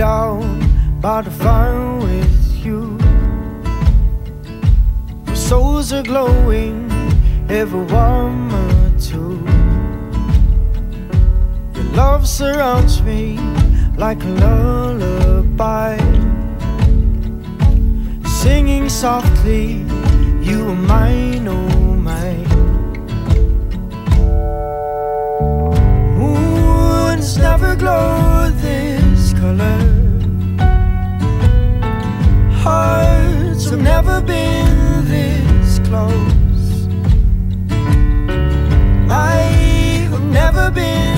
down by the fire with you. Our souls are glowing, ever warmer too. Your love surrounds me like a lullaby, singing softly. You never been this close. I've never been.